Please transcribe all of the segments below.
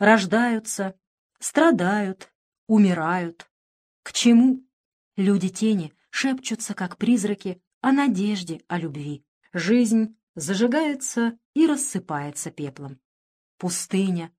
рождаются, страдают, умирают. К чему? Люди тени шепчутся, как призраки, о надежде, о любви. Жизнь зажигается и рассыпается пеплом. Пустыня,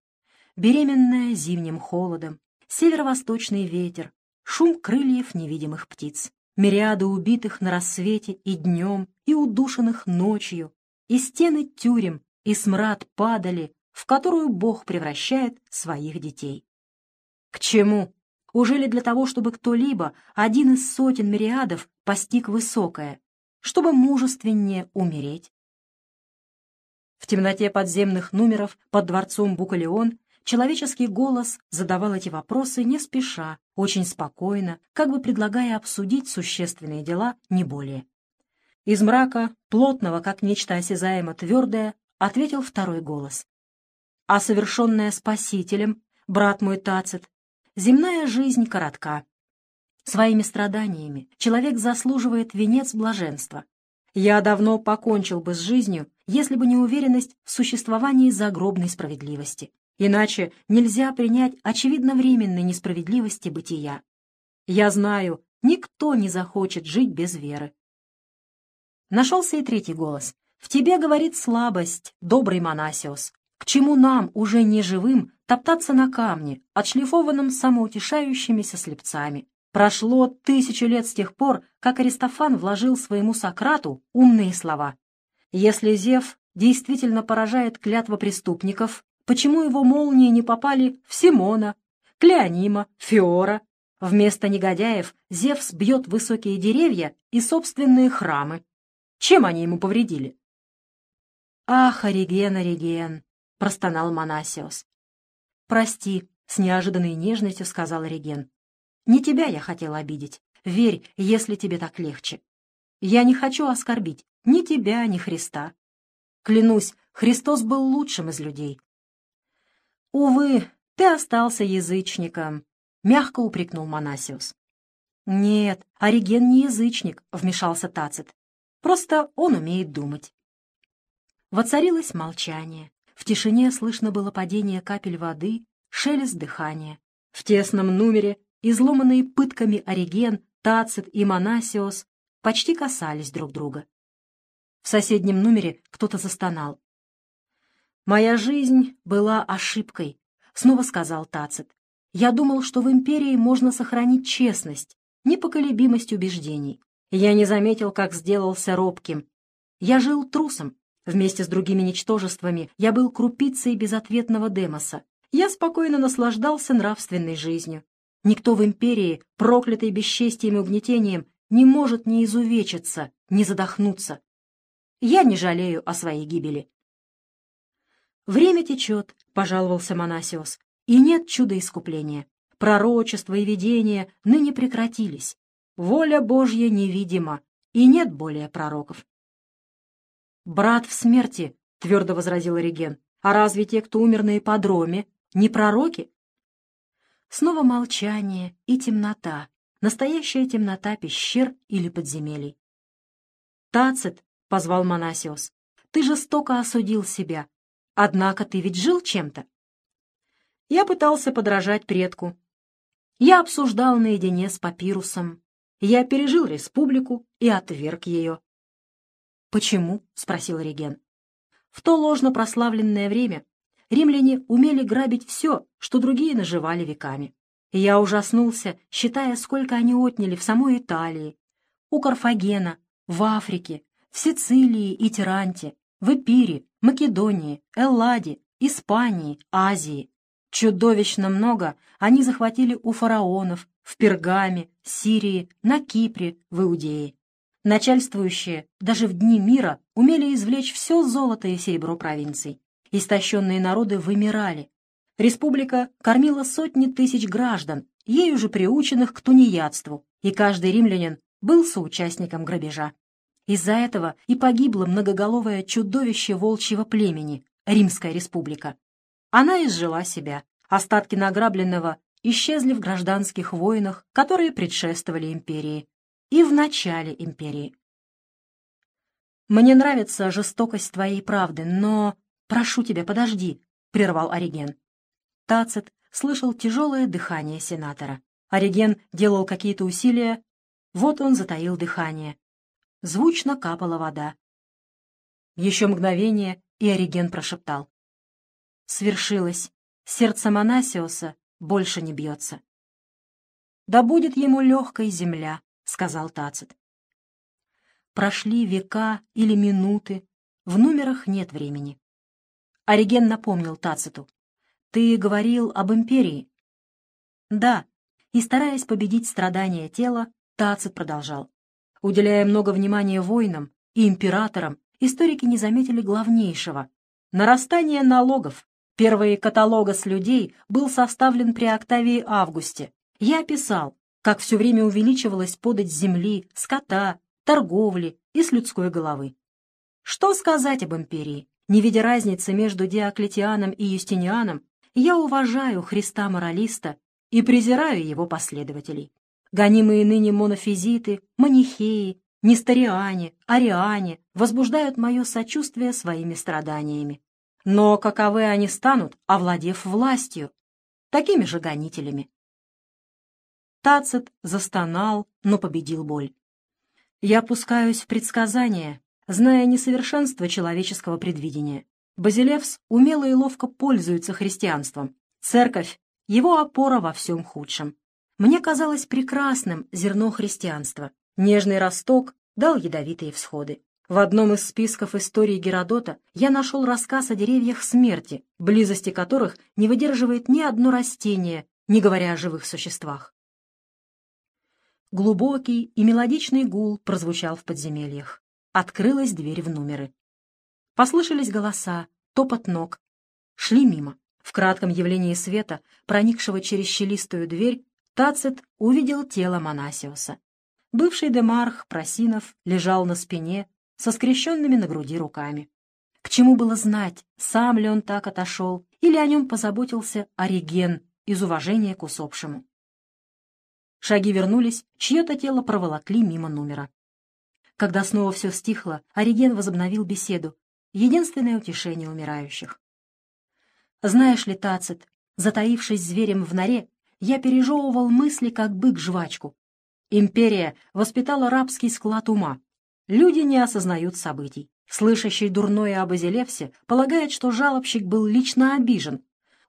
беременная зимним холодом, северо-восточный ветер, шум крыльев невидимых птиц, мириады убитых на рассвете и днем, и удушенных ночью, и стены тюрем, и смрад падали, в которую Бог превращает своих детей. К чему? Уже ли для того, чтобы кто-либо, один из сотен мириадов, постиг высокое, чтобы мужественнее умереть? В темноте подземных номеров под дворцом Букалеон человеческий голос задавал эти вопросы не спеша, очень спокойно, как бы предлагая обсудить существенные дела не более. Из мрака, плотного, как нечто осязаемо твердое, ответил второй голос. «А совершенная Спасителем, брат мой Тацит, земная жизнь коротка. Своими страданиями человек заслуживает венец блаженства. Я давно покончил бы с жизнью, если бы не уверенность в существовании загробной справедливости. Иначе нельзя принять очевидно временной несправедливости бытия. Я знаю, никто не захочет жить без веры. Нашелся и третий голос. «В тебе, говорит, слабость, добрый Монасиос. К чему нам, уже не живым, топтаться на камне, отшлифованном самоутешающимися слепцами? Прошло тысячу лет с тех пор, как Аристофан вложил своему Сократу умные слова. Если Зев действительно поражает клятва преступников, почему его молнии не попали в Симона, Клеонима, Фиора? Вместо негодяев Зевс бьет высокие деревья и собственные храмы. Чем они ему повредили? «Ах, Ориген, Ориген!» — простонал Монасиос. «Прости», — с неожиданной нежностью сказал Ориген. Не тебя я хотел обидеть. Верь, если тебе так легче. Я не хочу оскорбить ни тебя, ни Христа. Клянусь, Христос был лучшим из людей. Увы, ты остался язычником, — мягко упрекнул Монасиус. «Нет, Ориген не язычник», — вмешался Тацит. «Просто он умеет думать». Воцарилось молчание. В тишине слышно было падение капель воды, шелест дыхания. В тесном номере изломанные пытками Ориген, Тацит и Монасиос, почти касались друг друга. В соседнем номере кто-то застонал. «Моя жизнь была ошибкой», — снова сказал Тацит. «Я думал, что в империи можно сохранить честность, непоколебимость убеждений. Я не заметил, как сделался робким. Я жил трусом. Вместе с другими ничтожествами я был крупицей безответного демоса. Я спокойно наслаждался нравственной жизнью. Никто в империи, проклятый бесчестием и угнетением, не может не изувечиться, не задохнуться. Я не жалею о своей гибели. «Время течет», — пожаловался Монасиос, — «и нет чуда искупления. Пророчества и видения ныне прекратились. Воля Божья невидима, и нет более пророков». «Брат в смерти», — твердо возразил Ориген, — «а разве те, кто умер на ипподроме, не пророки?» Снова молчание и темнота, настоящая темнота пещер или подземелий. «Тацит», — позвал Монасиос, — «ты жестоко осудил себя. Однако ты ведь жил чем-то». Я пытался подражать предку. Я обсуждал наедине с папирусом. Я пережил республику и отверг ее. «Почему?» — спросил Реген. «В то ложно прославленное время римляне умели грабить все, что другие наживали веками. И я ужаснулся, считая, сколько они отняли в самой Италии, у Карфагена, в Африке, в Сицилии и Тиранте, в Эпире, Македонии, Элладе, Испании, Азии. Чудовищно много они захватили у фараонов, в Пергаме, Сирии, на Кипре, в Иудее. Начальствующие даже в дни мира умели извлечь все золото и серебро провинций. Истощенные народы вымирали. Республика кормила сотни тысяч граждан, ею же приученных к тунеядству, и каждый римлянин был соучастником грабежа. Из-за этого и погибло многоголовое чудовище волчьего племени, Римская республика. Она изжила себя. Остатки награбленного исчезли в гражданских войнах, которые предшествовали империи, и в начале империи. Мне нравится жестокость твоей правды, но «Прошу тебя, подожди», — прервал Ориген. Тацит слышал тяжелое дыхание сенатора. Ориген делал какие-то усилия. Вот он затаил дыхание. Звучно капала вода. Еще мгновение, и Ориген прошептал. Свершилось. Сердце Монасиоса больше не бьется. «Да будет ему легкой земля», — сказал Тацит. Прошли века или минуты, в номерах нет времени. Ориген напомнил Тациту. «Ты говорил об империи?» «Да», и, стараясь победить страдания тела, Тацит продолжал. Уделяя много внимания воинам и императорам, историки не заметили главнейшего — нарастание налогов. Первый каталогос людей был составлен при Октавии Августе. Я описал, как все время увеличивалась подать земли, скота, торговли и с людской головы. Что сказать об империи? Не видя разницы между Диоклетианом и Юстинианом, я уважаю Христа-моралиста и презираю его последователей. Гонимые ныне монофизиты, манихеи, несториане, ариане возбуждают мое сочувствие своими страданиями. Но каковы они станут, овладев властью? Такими же гонителями. Тацит застонал, но победил боль. Я пускаюсь в предсказания, зная несовершенство человеческого предвидения. Базилевс умело и ловко пользуется христианством. Церковь — его опора во всем худшем. Мне казалось прекрасным зерно христианства. Нежный росток дал ядовитые всходы. В одном из списков истории Геродота я нашел рассказ о деревьях смерти, близости которых не выдерживает ни одно растение, не говоря о живых существах. Глубокий и мелодичный гул прозвучал в подземельях. Открылась дверь в номеры. Послышались голоса, топот ног. Шли мимо. В кратком явлении света, проникшего через щелистую дверь, Тацит увидел тело Монасиуса. Бывший демарх Просинов лежал на спине со скрещенными на груди руками. К чему было знать, сам ли он так отошел, или о нем позаботился Ориген из уважения к усопшему. Шаги вернулись, чье-то тело проволокли мимо номера. Когда снова все стихло, Ориген возобновил беседу. Единственное утешение умирающих. Знаешь ли, Тацит, затаившись зверем в норе, я пережевывал мысли, как бык жвачку. Империя воспитала рабский склад ума. Люди не осознают событий. Слышащий дурное об Азелевсе полагает, что жалобщик был лично обижен.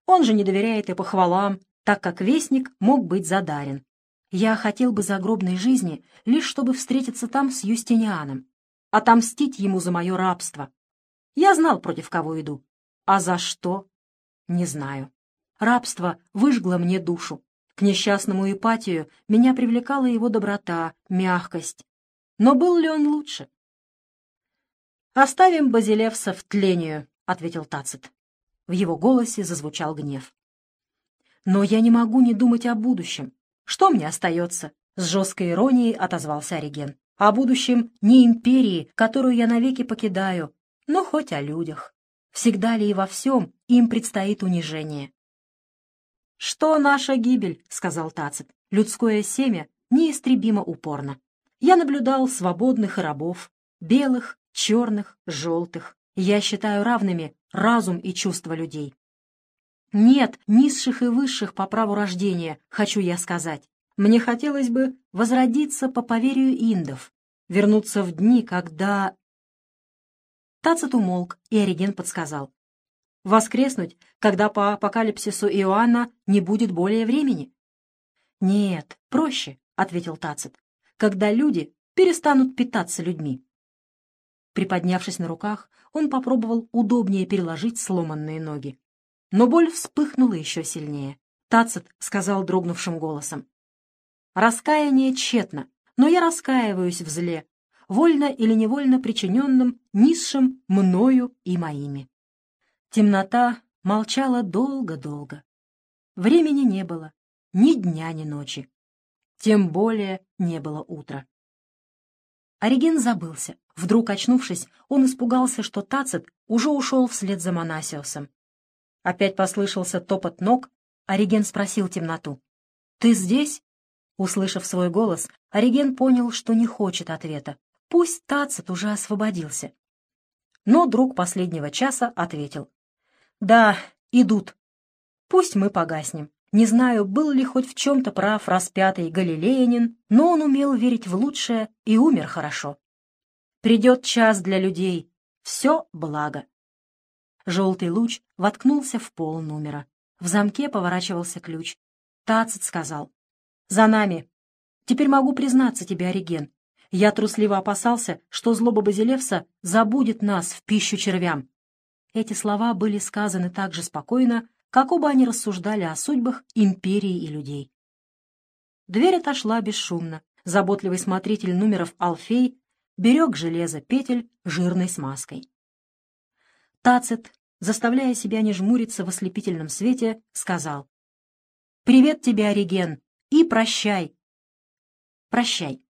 Он же не доверяет и похвалам, так как вестник мог быть задарен. Я хотел бы загробной жизни, лишь чтобы встретиться там с Юстинианом, отомстить ему за мое рабство. Я знал, против кого иду. А за что? Не знаю. Рабство выжгло мне душу. К несчастному Ипатию меня привлекала его доброта, мягкость. Но был ли он лучше? «Оставим Базилевса в тлению», — ответил Тацит. В его голосе зазвучал гнев. «Но я не могу не думать о будущем. Что мне остается?» — с жесткой иронией отозвался Ориген. «О будущем не империи, которую я навеки покидаю, но хоть о людях. Всегда ли и во всем им предстоит унижение?» «Что наша гибель?» — сказал Тацит. «Людское семя неистребимо упорно. Я наблюдал свободных и рабов, белых, черных, желтых. Я считаю равными разум и чувства людей. Нет низших и высших по праву рождения, хочу я сказать. Мне хотелось бы возродиться по поверию индов, вернуться в дни, когда... Тацит умолк, и Ориген подсказал. Воскреснуть, когда по апокалипсису Иоанна не будет более времени? Нет, проще, — ответил Тацит, — когда люди перестанут питаться людьми. Приподнявшись на руках, он попробовал удобнее переложить сломанные ноги. Но боль вспыхнула еще сильнее. Тацит сказал дрогнувшим голосом. «Раскаяние тщетно, но я раскаиваюсь в зле, вольно или невольно причиненным низшим мною и моими». Темнота молчала долго-долго. Времени не было, ни дня, ни ночи. Тем более не было утра. Ориген забылся. Вдруг, очнувшись, он испугался, что Тацит уже ушел вслед за Монасиосом. Опять послышался топот ног. Ориген спросил темноту. «Ты здесь?» Услышав свой голос, Ориген понял, что не хочет ответа. Пусть Тацит уже освободился. Но друг последнего часа ответил. «Да, идут». Пусть мы погаснем. Не знаю, был ли хоть в чем-то прав распятый Галилеянин, но он умел верить в лучшее и умер хорошо. Придет час для людей. Все благо. Желтый луч воткнулся в пол номера. В замке поворачивался ключ. Тацит сказал. «За нами. Теперь могу признаться тебе, Ориген. Я трусливо опасался, что злоба Базилевса забудет нас в пищу червям». Эти слова были сказаны так же спокойно, как оба они рассуждали о судьбах империи и людей. Дверь отошла бесшумно. Заботливый смотритель номеров Алфей берег железо петель жирной смазкой. Тацит, заставляя себя не жмуриться в ослепительном свете, сказал «Привет тебе, Ориген, и прощай!» «Прощай!»